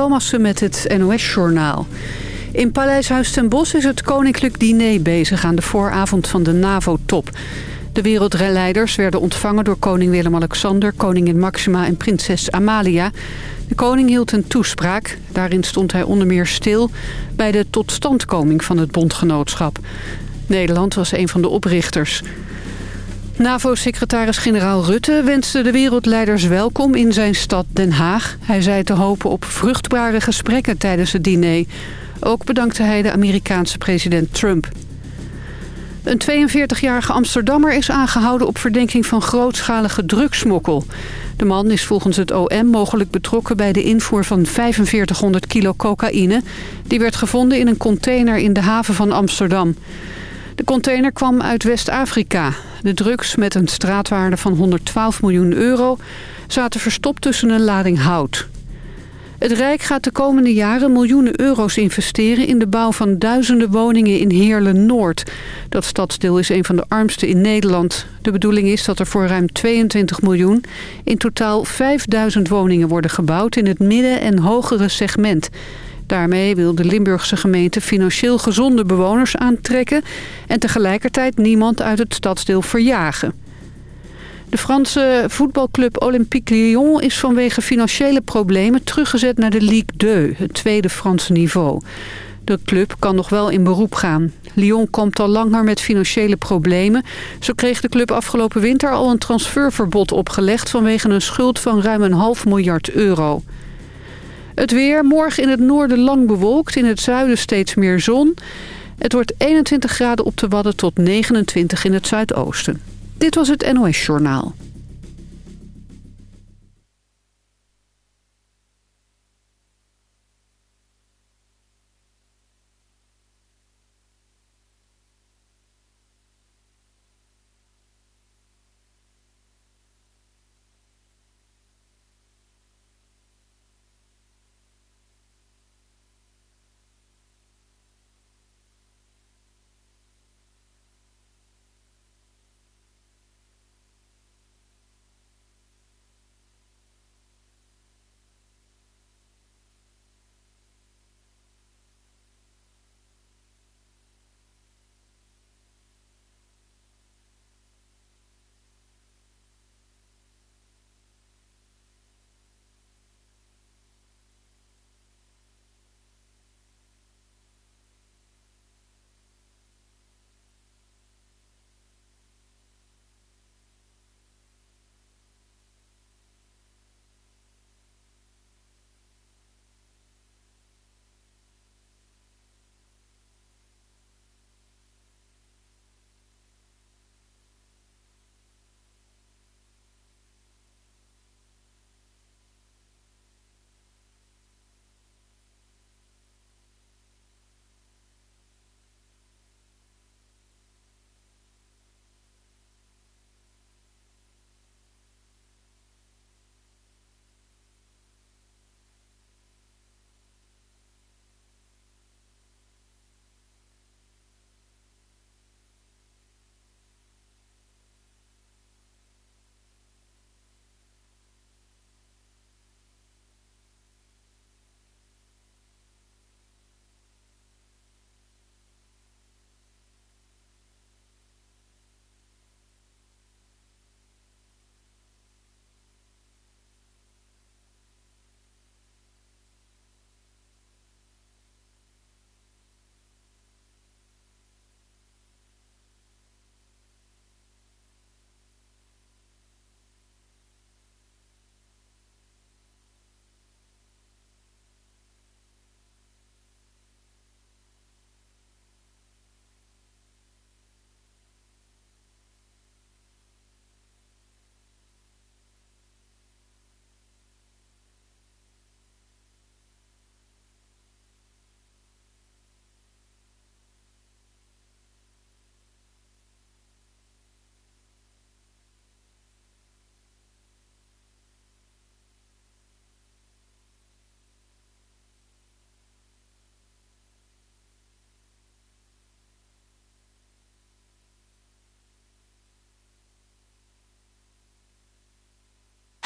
Thomassen met het NOS-journaal. In Paleishuis ten Bosch is het koninklijk diner bezig aan de vooravond van de NAVO-top. De wereldleiders werden ontvangen door koning Willem-Alexander, koningin Maxima en prinses Amalia. De koning hield een toespraak. Daarin stond hij onder meer stil bij de totstandkoming van het bondgenootschap. Nederland was een van de oprichters. NAVO-secretaris-generaal Rutte wenste de wereldleiders welkom in zijn stad Den Haag. Hij zei te hopen op vruchtbare gesprekken tijdens het diner. Ook bedankte hij de Amerikaanse president Trump. Een 42-jarige Amsterdammer is aangehouden op verdenking van grootschalige drugsmokkel. De man is volgens het OM mogelijk betrokken bij de invoer van 4500 kilo cocaïne. Die werd gevonden in een container in de haven van Amsterdam. De container kwam uit West-Afrika. De drugs met een straatwaarde van 112 miljoen euro zaten verstopt tussen een lading hout. Het Rijk gaat de komende jaren miljoenen euro's investeren... in de bouw van duizenden woningen in Heerlen-Noord. Dat stadsdeel is een van de armste in Nederland. De bedoeling is dat er voor ruim 22 miljoen... in totaal 5000 woningen worden gebouwd in het midden- en hogere segment... Daarmee wil de Limburgse gemeente financieel gezonde bewoners aantrekken... en tegelijkertijd niemand uit het stadsdeel verjagen. De Franse voetbalclub Olympique Lyon is vanwege financiële problemen teruggezet naar de Ligue 2, het tweede Franse niveau. De club kan nog wel in beroep gaan. Lyon komt al langer met financiële problemen. Zo kreeg de club afgelopen winter al een transferverbod opgelegd... vanwege een schuld van ruim een half miljard euro. Het weer, morgen in het noorden lang bewolkt, in het zuiden steeds meer zon. Het wordt 21 graden op de Wadden tot 29 in het zuidoosten. Dit was het NOS Journaal.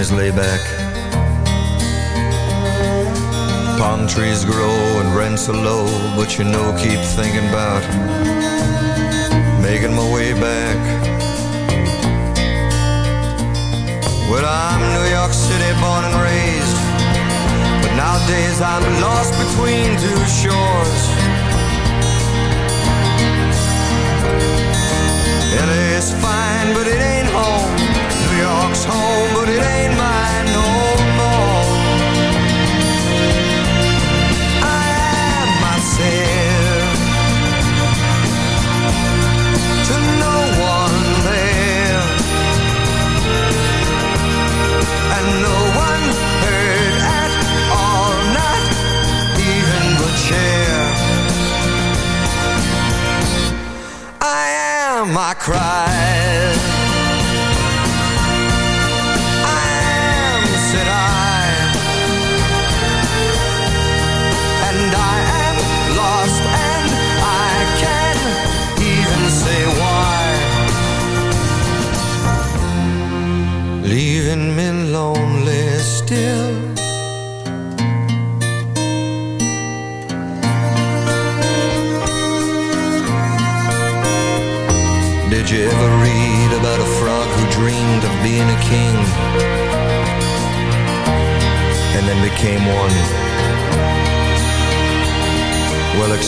is layback. Palm trees grow and rents are low, but you know, keep thinking about making my way back. Well, I'm New York City born and raised, but nowadays I'm lost between two shores. LA's fine, but it ain't home. New York's home.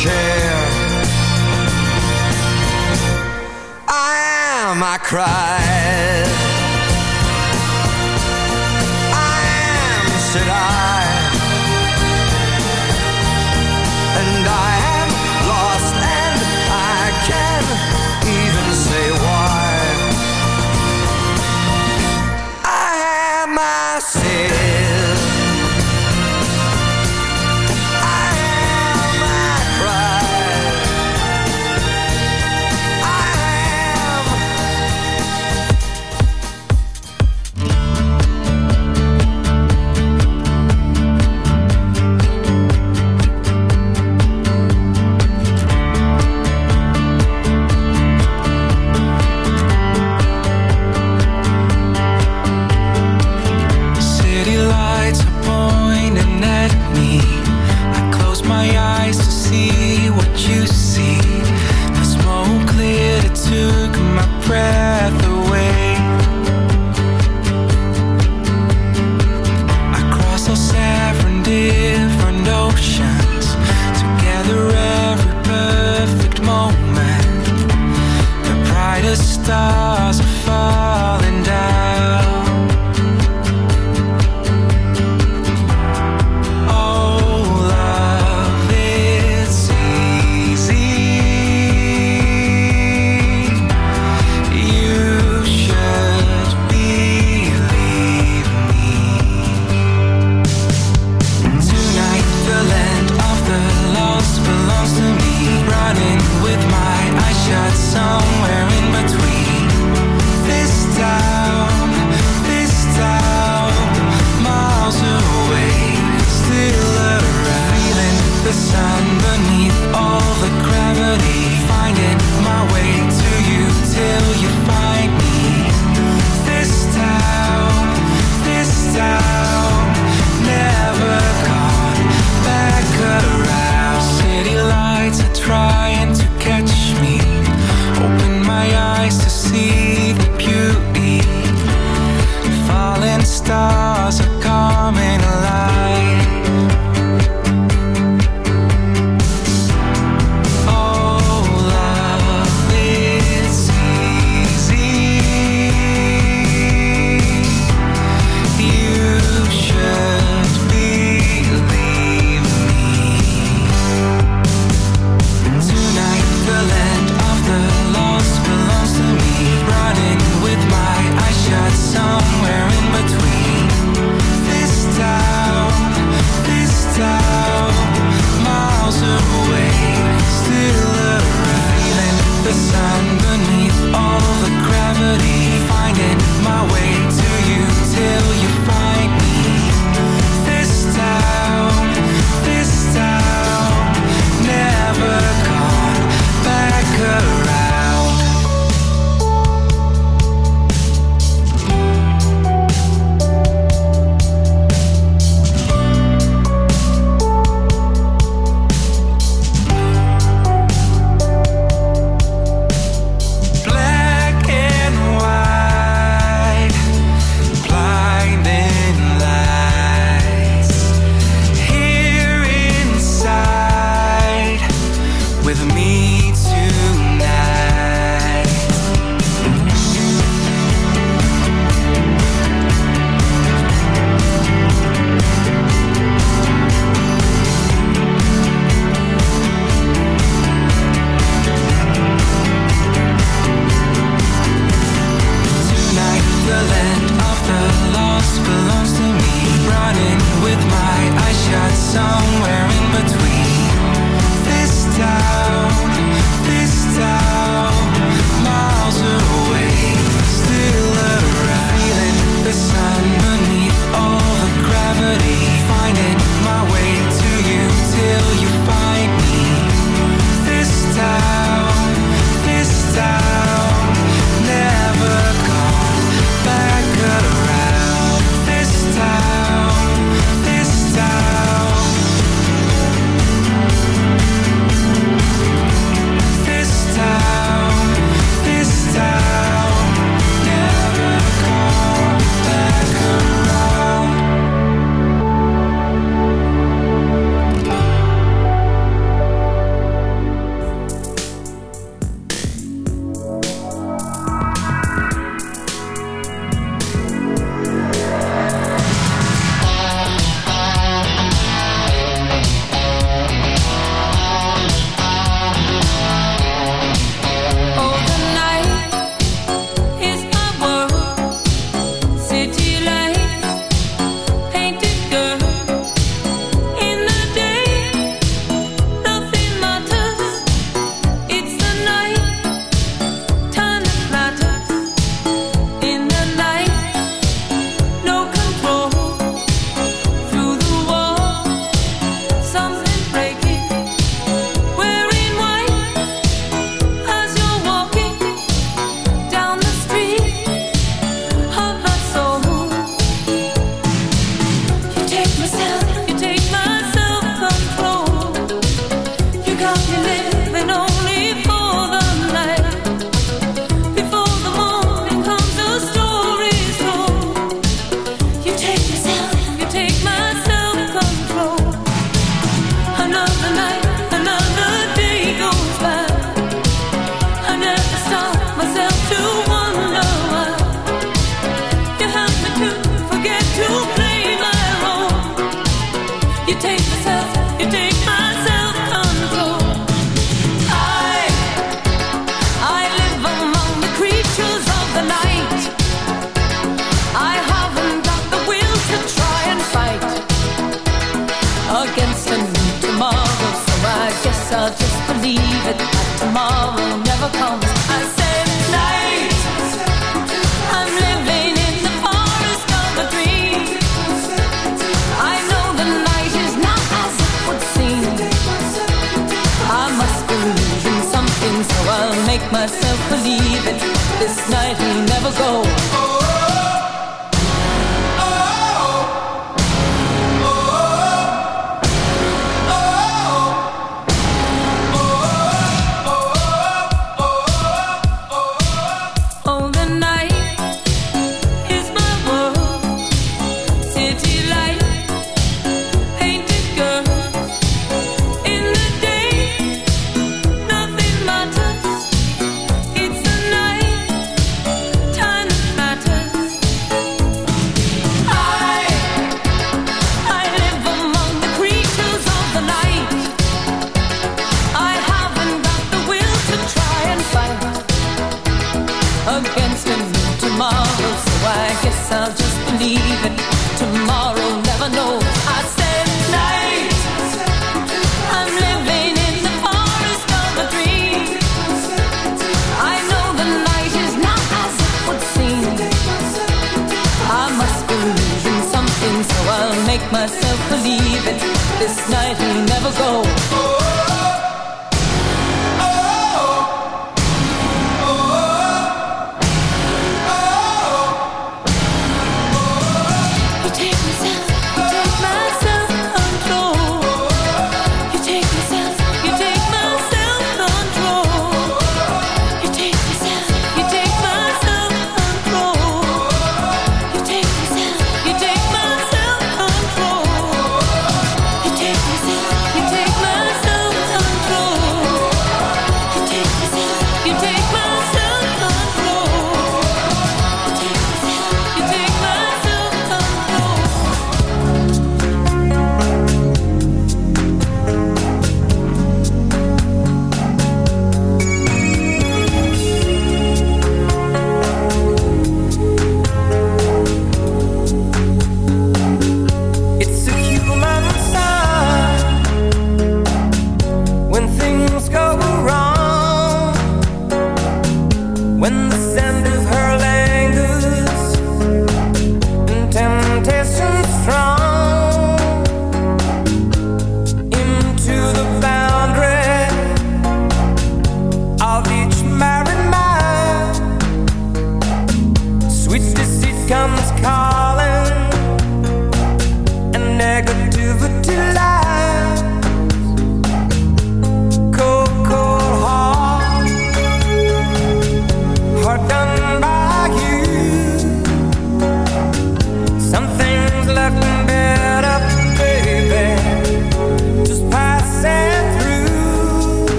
Chair. I am I cried